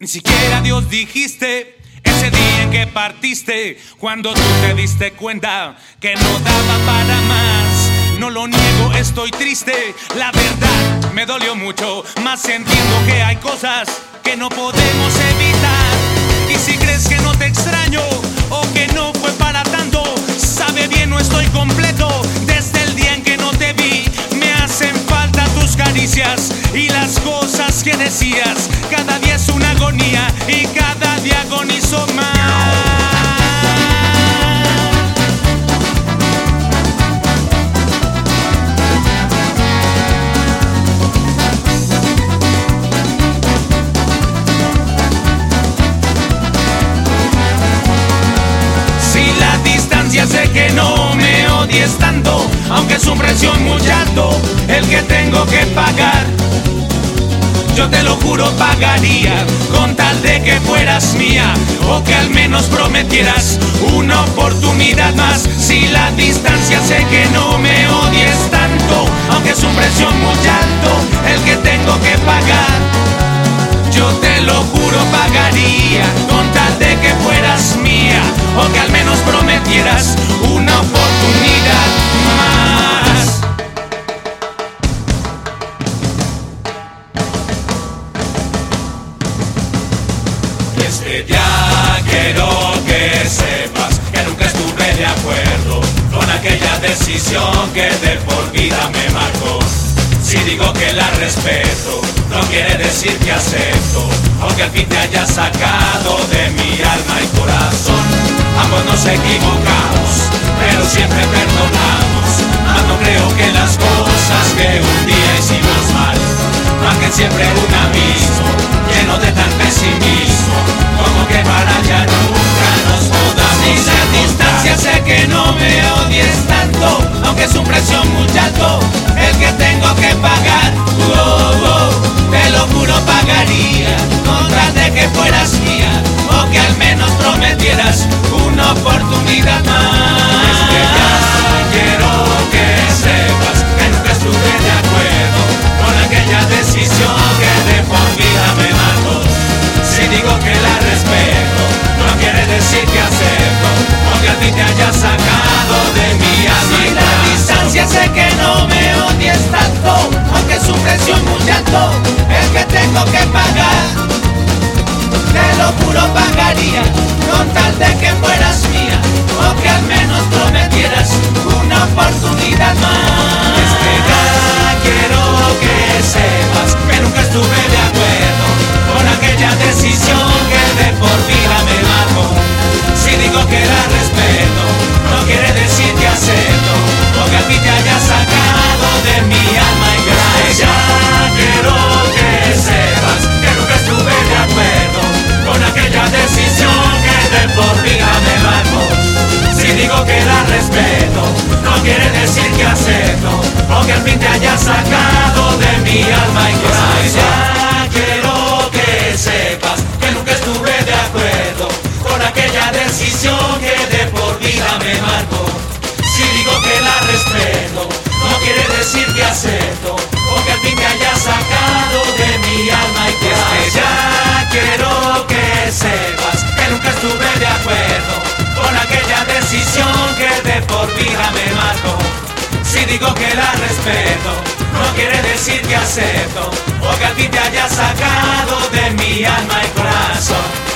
Ni siquiera Dios dijiste ese día en que partiste, cuando tú te diste cuenta que no daba para más. No lo niego, estoy triste, la verdad me dolió mucho, más entiendo que hay cosas que no podemos evitar. Y las cosas que decías. Cada día es una agonía y cada día agonizo más. Tengo que pagar. Yo te lo juro pagaría con tal de que fueras mía o que al menos prometieras una oportunidad más. Si la distancia quiero que sepas que nunca estuve de acuerdo con aquella decisión que de por vida me marcó. Si digo que la respeto, no quiere decir que acepto, aunque al fin te haya sacado de mi alma y corazón. Ambos nos equivocamos, pero siempre perdonamos. Mas no creo que las cosas que un día hicimos mal marquen siempre un abismo lleno de tal pesimismo, para allá nunca nos podamos. Sin la distancia sé que no me odies tanto, aunque es un precio muy alto el que tengo que pagar. Oh, oh, te lo juro pagaría tal de que fueras mía o que al menos prometieras una oportunidad más. Es que ya quiero que sepas que nunca estuve de acuerdo con aquella decisión que de por vida me mató. Si digo que sacado de mi alma. La distancia sé que no me odies tanto, aunque es un precio muy alto el que tengo que pagar. Te lo juro pagaría respeto, no quiere decir que acepto, o que al fin te haya sacado de mi alma y. Ya quiero que sepas que nunca estuve de acuerdo con aquella decisión que de por vida me marcó. Si digo que la respeto, no quiere decir que acepto, o que al fin te haya sacado de mi alma y gracia. Ya quiero que sepas que nunca estuve de acuerdo con aquella decisión que de por vida me marcó. Si digo que la respeto, no quiere decir que acepto, o que a ti te haya sacado de mi alma y corazón.